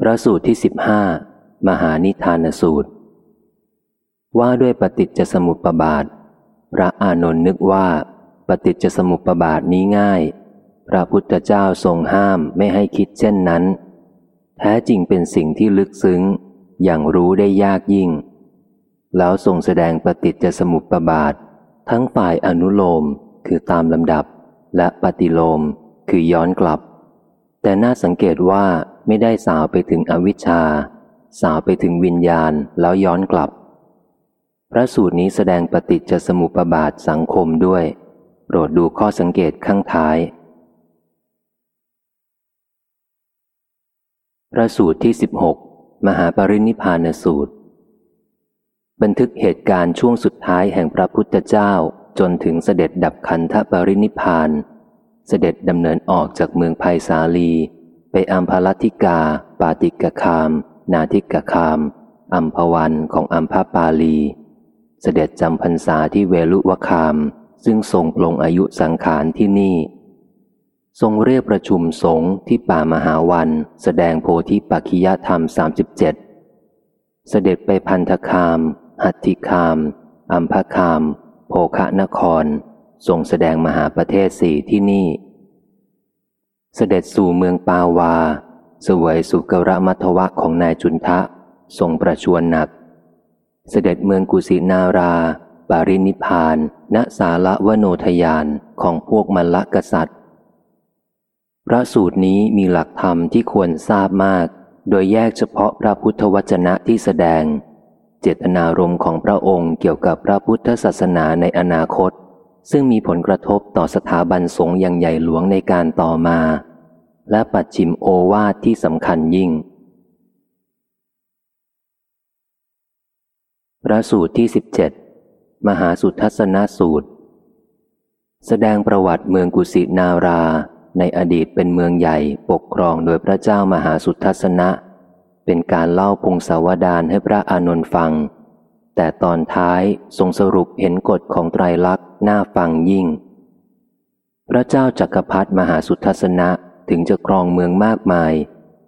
พระสูตรที่สิบห้ามหานิทานสูตร ว่าด้วยปฏิจจสมุปบาท พระอานนท์นึกว่า ปฏิจจสมุปบาทนี้ง่าย พระพุทธเจ้าทรงห้ามไม่ให้คิดเช่นนั้น แท้จริงเป็นสิ่งที่ลึกซึ้ง อย่างรู้ได้ยากยิ่ง แล้วทรงแสดงปฏิจจสมุปบาท ทั้งฝ่ายอนุโลมคือตามลำดับ และปฏิโลมคือย้อนกลับ แต่น่าสังเกตว่า ไม่ได้สาวไปถึงอวิชชา สาวไปถึงวิญญาณแล้วย้อนกลับ พระสูตรนี้แสดงปฏิจจสมุปบาทสังคมด้วย โปรดดูข้อสังเกตข้างท้าย พระสูตรที่ 16 มหาปรินิพานสูตร บันทึกเหตุการณ์ช่วงสุดท้ายแห่งพระพุทธเจ้าจนถึงเสด็จดับขันธปรินิพาน เสด็จดำเนินออกจากเมืองภัยสาลี ไปอัมพลัติกา ปาติกคาม นาทิกคาม อัมพวันของอัมพปาลี เสด็จจำพรรษาที่เวลุวคาม ซึ่งทรงลงอายุสังขารที่นี่ ทรงเรียกประชุมสงฆ์ที่ป่ามหาวัน แสดงโพธิปัจขิยธรรม 37 เสด็จไปพันธคาม หัตถิคาม อัมพคาม โภคะนคร ทรงแสดงมหาประเทศสี่ที่นี่ เสด็จสู่เมืองปาวา สวยสุกระมัทวะของนายจุนทะทรงประชวนหนัก เสด็จเมืองกุสินาราปารินิพาน ณสาละวโนทยานของพวกมัลลกษัตริย์ พระสูตรนี้มีหลักธรรมที่ควรทราบมาก โดยแยกเฉพาะพระพุทธวจนะที่แสดง เจตนารมณ์ของพระองค์เกี่ยวกับพระพุทธศาสนาในอนาคต ซึ่งมีผลกระทบต่อสถาบันสงฆ์อย่างใหญ่หลวงในการต่อมา และปัจฉิมโอวาทที่สำคัญยิ่ง พระสูตรที่สิบเจ็ดมหาสุทัศนสูตร แสดงประวัติเมืองกุสินารา ในอดีตเป็นเมืองใหญ่ปกครองโดยพระเจ้ามหาสุทัศนะ เป็นการเล่าพงศาวดารให้พระอานนท์ฟัง แต่ตอนท้ายทรงสรุปเห็นกฎของไตรลักษณ์น่าฟังยิ่ง พระเจ้าจักรพรรดิมหาสุทัศนะถึงจะครองเมืองมากมาย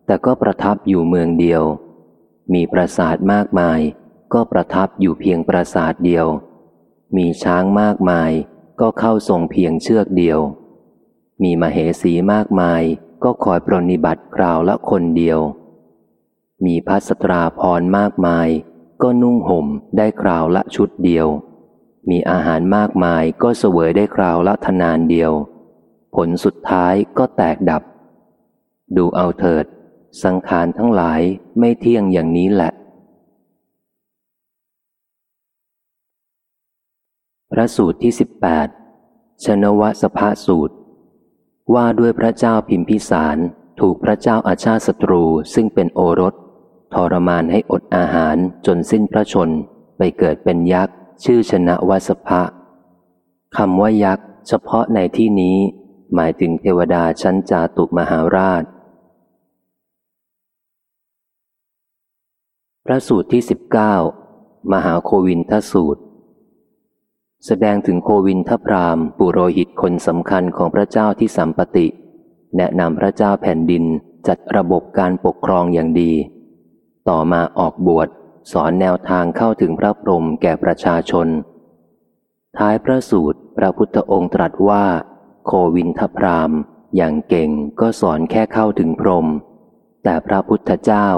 แต่ก็ประทับอยู่เมืองเดียว มีปราสาทมากมาย ก็ประทับอยู่เพียงปราสาทเดียว มีช้างมากมาย ก็เข้าทรงเพียงเชือกเดียว มีมเหสีมากมาย ก็คอยปรนิบัติคราวละคนเดียว มีพัสตราพรมากมาย ก็นุ่งห่มได้คราวละชุดเดียว มีอาหารมากมายก็เสวยได้คราวละทนานเดียว ผลสุดท้ายก็แตกดับ ดูเอาเถิด สังขารทั้งหลายไม่เที่ยงอย่างนี้แหละ พระสูตรที่สิบแปดชนวสภาสูตร ว่าด้วยพระเจ้าพิมพิสารถูกพระเจ้าอาชาศัตรูซึ่งเป็นโอรส ทรมานให้อดอาหารจนสิ้นพระชนไปเกิดเป็นยักษ์ ชื่อชนะวัสภะคำว่ายักษ์ เฉพาะในที่นี้ หมายถึงเทวดาชั้นจาตุมหาราช พระสูตรที่สิบเก้ามหาโควินทสูตร แสดงถึงโควินทพรามปุโรหิตคนสำคัญของพระเจ้าที่สัมปติ แนะนำพระเจ้าแผ่นดินจัดระบบการปกครองอย่างดี ต่อมาออกบวชสอนแนวทางเข้าถึงพระพรหมแก่ประชาชน ท้ายพระสูตรพระพุทธองค์ตรัสว่า โควินทพรามอย่างเก่งก็สอนแค่เข้าถึงพรหมแต่พระพุทธเจ้า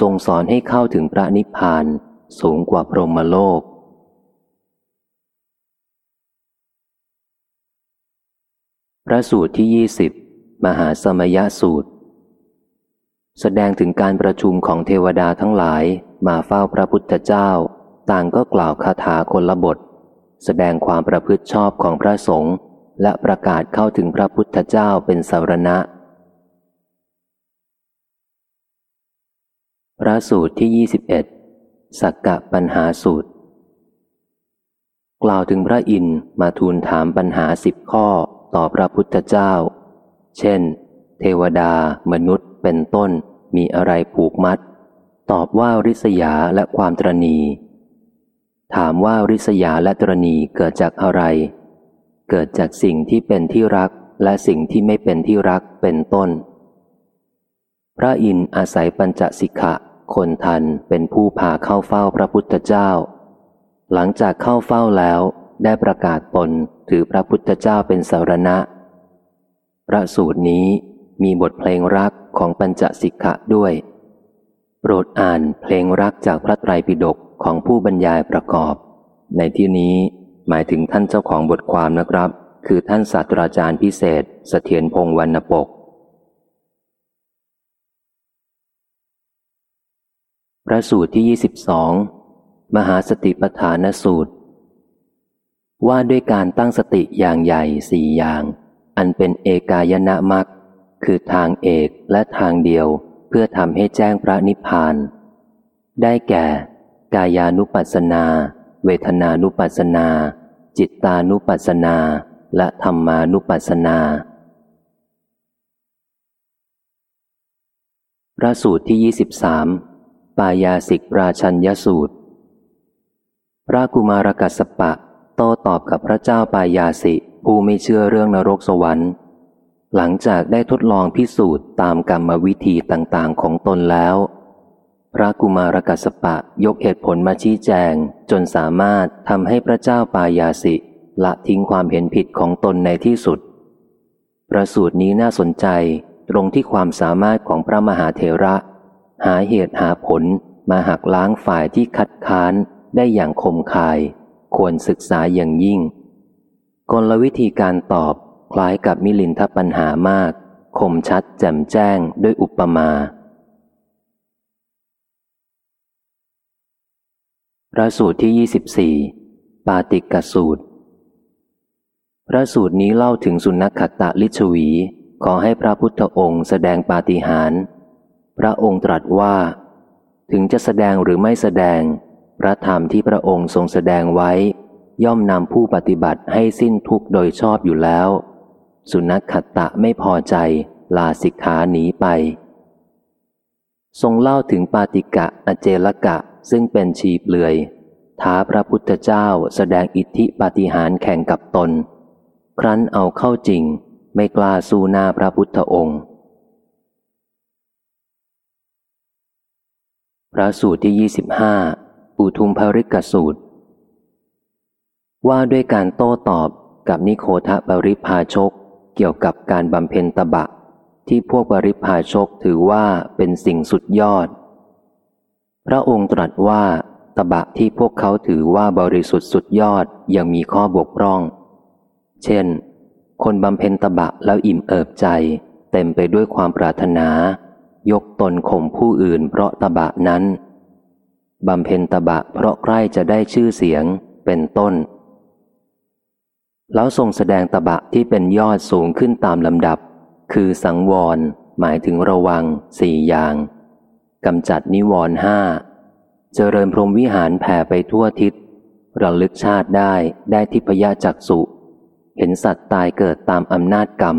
ทรงสอนให้เข้าถึงพระนิพพานสูงกว่าพรหมโลก พระสูตรที่ยี่สิบมหาสมยสูตร แสดงถึงการประชุมของเทวดาทั้งหลาย มาเฝ้าพระพุทธเจ้า ต่างก็กล่าวคาถาคนละบท แสดงความประพฤติชอบของพระสงฆ์และประกาศเข้าถึงพระพุทธเจ้าเป็นสารณะ พระสูตรที่ 21 สักกะปัญหาสูตร กล่าวถึงพระอินทร์มาทูลถามปัญหาสิบข้อต่อพระพุทธเจ้า เช่น เทวดา มนุษย์ เป็นต้นมีอะไรผูกมัด ตอบว่าริษยาและความตรณี ถามว่าริษยาและตรณีเกิดจากอะไร เกิดจากสิ่งที่เป็นที่รักและสิ่งที่ไม่เป็นที่รักเป็นต้น พระอินอาศัยปัญจสิกขะคนทันเป็นผู้พาเข้าเฝ้าพระพุทธเจ้า หลังจากเข้าเฝ้าแล้วได้ประกาศตนถือพระพุทธเจ้าเป็นสารณะ พระสูตรนี้ มีบทเพลงรักของปัญจสิกขะด้วย โปรดอ่านเพลงรักจากพระไตรปิฎกของผู้บรรยายประกอบ ในที่นี้หมายถึงท่านเจ้าของบทความนะครับ คือท่านศาสตราจารย์พิเศษสเสถียรพงษ์วรรณปก พระสูตรที่ 22 มหาสติปทานสูตร ว่าด้วยการตั้งสติอย่างใหญ่สี่อย่าง อันเป็นเอกายนะมัก คือทางเอกและทางเดียวเพื่อทำให้แจ้งพระนิพพาน ได้แก่ กายานุปัสสนา เวทนานุปัสสนา จิตตานุปัสสนา และธรรมานุปัสสนา พระสูตรที่ 23 ปายาสิกราชัญญสูตร พระกุมารกัสปะโต้ตอบกับพระเจ้าปายาสิผู้ไม่เชื่อเรื่องนรกสวรรค์ หลังจากได้ทดลองพิสูจน์ตามกรรมวิธีต่างๆของตนแล้ว พระกุมารกัสปะยกเหตุผลมาชี้แจง จนสามารถทำให้พระเจ้าปายาสิละทิ้งความเห็นผิดของตนในที่สุด ประสูตรนี้น่าสนใจตรงที่ความสามารถของพระมหาเถระ หาเหตุหาผลมาหักล้างฝ่ายที่คัดค้านได้อย่างคมคาย ควรศึกษาอย่างยิ่ง กลวิธีการตอบ คล้ายกับมิลินทปัญหามาก คมชัดแจ่มแจ้งด้วยอุปมา พระสูตรที่ 24 ปาติกสูตร พระสูตรนี้เล่าถึงสุนัขขตะลิชวี ขอให้พระพุทธองค์แสดงปาฏิหาริย์พระองค์ตรัสว่า ถึงจะแสดงหรือไม่แสดง พระธรรมที่พระองค์ทรงแสดงไว้ย่อมนำผู้ปฏิบัติให้สิ้นทุกข์โดยชอบอยู่แล้ว สุนัขขตะไม่พอใจ ลาสิกขาหนีไป ทรงเล่าถึงปาติกะอเจลกะซึ่งเป็นชีเปลือย ท้าพระพุทธเจ้าแสดงอิทธิปาฏิหาริย์แข่งกับตน ครั้นเอาเข้าจริง ไม่กล้าสู้หน้าพระพุทธองค์ พระสูตรที่ 25 อุทุมภริกสูตร ว่าด้วยการโต้ตอบกับนิโคทะปริพาชก เกี่ยวกับการบำเพ็ญตบะ ที่พวกปริพาชกถือว่าเป็นสิ่งสุดยอด พระองค์ตรัสว่าตบะที่พวกเขาถือว่าบริสุทธิ์สุดยอดยังมีข้อบกพร่อง เช่น คนบำเพ็ญตบะแล้วอิ่มเอิบใจ เต็มไปด้วยความปรารถนา ยกตนข่มผู้อื่นเพราะตบะนั้นบำเพ็ญตบะเพราะใกล้จะได้ชื่อเสียงเป็นต้น แล้วทรงแสดงตบะที่เป็นยอดสูงขึ้นตามลำดับ คือสังวร หมายถึงระวังสี่อย่างกำจัดนิวรณ์ห้าเจริญพรหมวิหารแผ่ไปทั่วทิศระลึกชาติได้ได้ทิพยจักสุเห็นสัตว์ตายเกิดตามอำนาจกรรม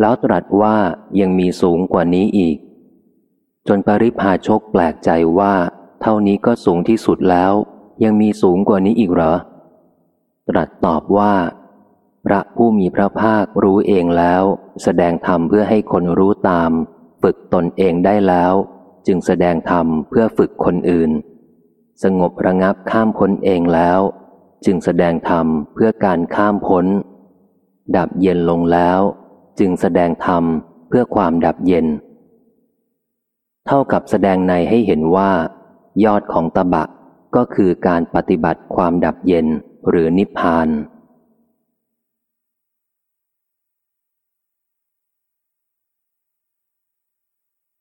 แล้วตรัสว่ายังมีสูงกว่านี้อีก จนปริพาชกแปลกใจว่า เท่านี้ก็สูงที่สุดแล้ว ยังมีสูงกว่านี้อีกเหรอ ตรัสตอบว่า พระผู้มีพระภาครู้เองแล้ว แสดงธรรมเพื่อให้คนรู้ตาม ฝึกตนเองได้แล้ว จึงแสดงธรรมเพื่อฝึกคนอื่น สงบระงับข้ามพ้นเองแล้ว จึงแสดงธรรมเพื่อการข้ามพ้น ดับเย็นลงแล้ว จึงแสดงธรรมเพื่อความดับเย็น เท่ากับแสดงในให้เห็นว่า ยอดของตบะก็คือการปฏิบัติความดับเย็น หรือนิพพาน